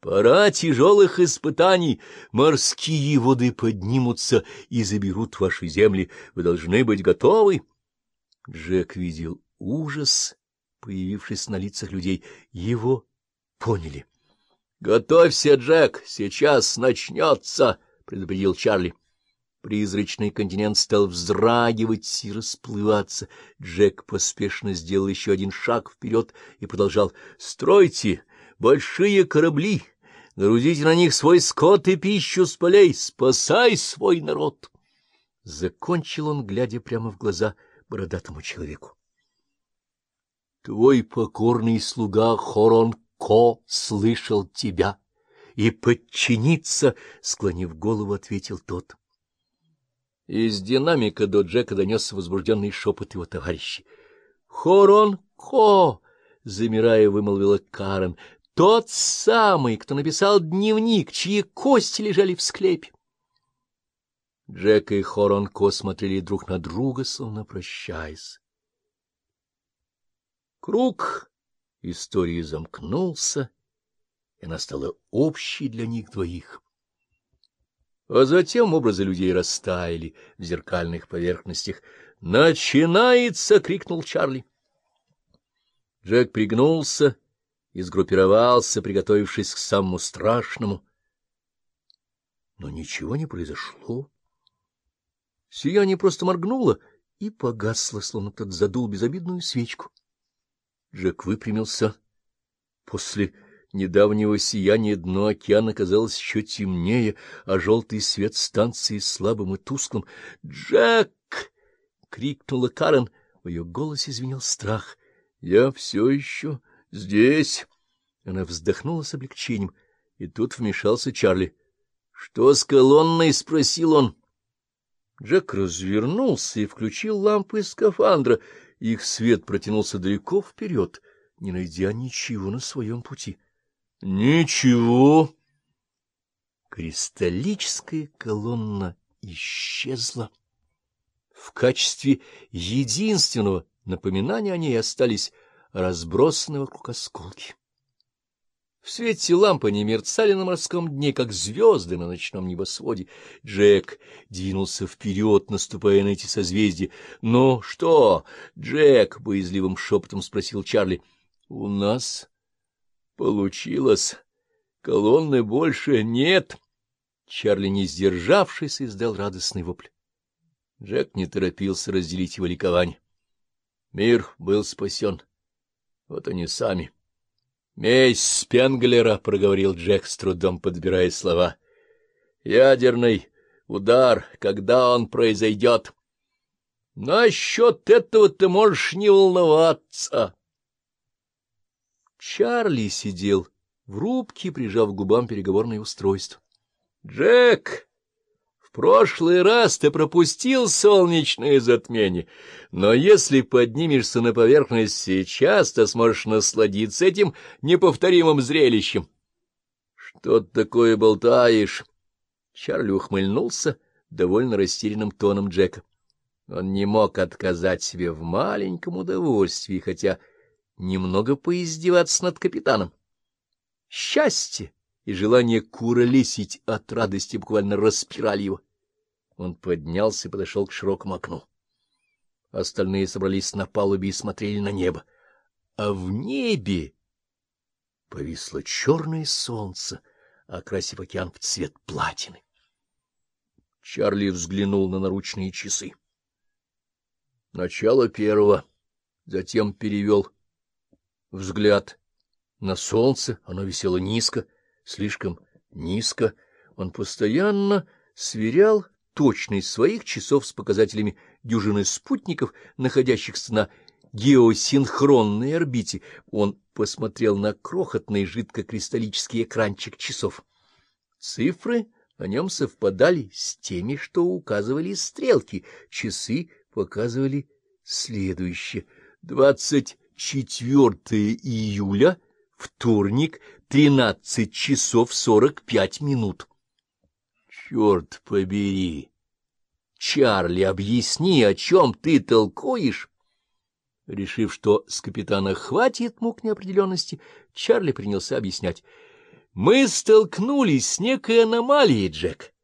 Пора тяжелых испытаний. Морские воды поднимутся и заберут ваши земли. Вы должны быть готовы. Джек видел ужас, появившись на лицах людей. Его поняли. — Готовься, Джек, сейчас начнется, — предупредил Чарли. Призрачный континент стал вздрагивать и расплываться. Джек поспешно сделал еще один шаг вперед и продолжал. — Стройте большие корабли, грузите на них свой скот и пищу с полей, спасай свой народ! Закончил он, глядя прямо в глаза бородатому человеку. — Твой покорный слуга Хорон-Ко слышал тебя и подчиниться, — склонив голову, ответил тот. Из динамика до Джека донесся возбужденный шепот его товарищей. — Хорон-Ко! — замирая, вымолвила Карен. — Тот самый, кто написал дневник, чьи кости лежали в склепе. Джек и Хорон-Ко смотрели друг на друга, словно прощаясь. Круг истории замкнулся, и она стала общей для них двоих. А затем образы людей растаяли в зеркальных поверхностях. «Начинается!» — крикнул Чарли. Джек пригнулся и сгруппировался, приготовившись к самому страшному. Но ничего не произошло. Сияние просто моргнуло и погасло, словно кто-то задул безобидную свечку. Джек выпрямился. После недавнего сияния дно океана казалось еще темнее, а желтый свет станции слабым и тусклым. «Джек!» — крикнула Карен. В ее голосе звенел страх. «Я все еще здесь!» Она вздохнула с облегчением, и тут вмешался Чарли. «Что с колонной?» — спросил он. Джек развернулся и включил лампы скафандра. Их свет протянулся далеко вперед, не найдя ничего на своем пути. — Ничего. Кристаллическая колонна исчезла. В качестве единственного напоминания о ней остались разбросанные вокруг осколки. В свете лампы они мерцали на морском дне, как звезды на ночном небосводе. Джек двинулся вперед, наступая на эти созвездия. — Ну что, Джек? — боязливым шепотом спросил Чарли. — У нас получилось. Колонны больше нет. Чарли, не сдержавшись, издал радостный вопль. Джек не торопился разделить его ликование. Мир был спасен. Вот они сами. — Месть Спенглера, — проговорил Джек, с трудом подбирая слова. — Ядерный удар, когда он произойдет? — Насчет этого ты можешь не волноваться. Чарли сидел в рубке, прижав к губам переговорное устройство. — Джек! В прошлый раз ты пропустил солнечное затмение, но если поднимешься на поверхность сейчас, то сможешь насладиться этим неповторимым зрелищем. — Что ты такое болтаешь? Чарли ухмыльнулся довольно растерянным тоном Джека. Он не мог отказать себе в маленьком удовольствии, хотя немного поиздеваться над капитаном. Счастье! И желание куролесить от радости буквально распирали его. Он поднялся и подошел к широкому окну. Остальные собрались на палубе и смотрели на небо. А в небе повисло черное солнце, окрасив океан в цвет платины. Чарли взглянул на наручные часы. Начало первого, затем перевел взгляд на солнце, оно висело низко, слишком низко. Он постоянно сверял точность своих часов с показателями дюжины спутников, находящихся на геосинхронной орбите. Он посмотрел на крохотный жидкокристаллический экранчик часов. Цифры на нем совпадали с теми, что указывали стрелки. Часы показывали следующее. 24 июля, вторник, 13 часов 45 минут. Черт побери! Чарли, объясни, о чем ты толкуешь? Решив, что с капитана хватит мук неопределенности, Чарли принялся объяснять. Мы столкнулись с некой аномалией, Джек.